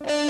Bye.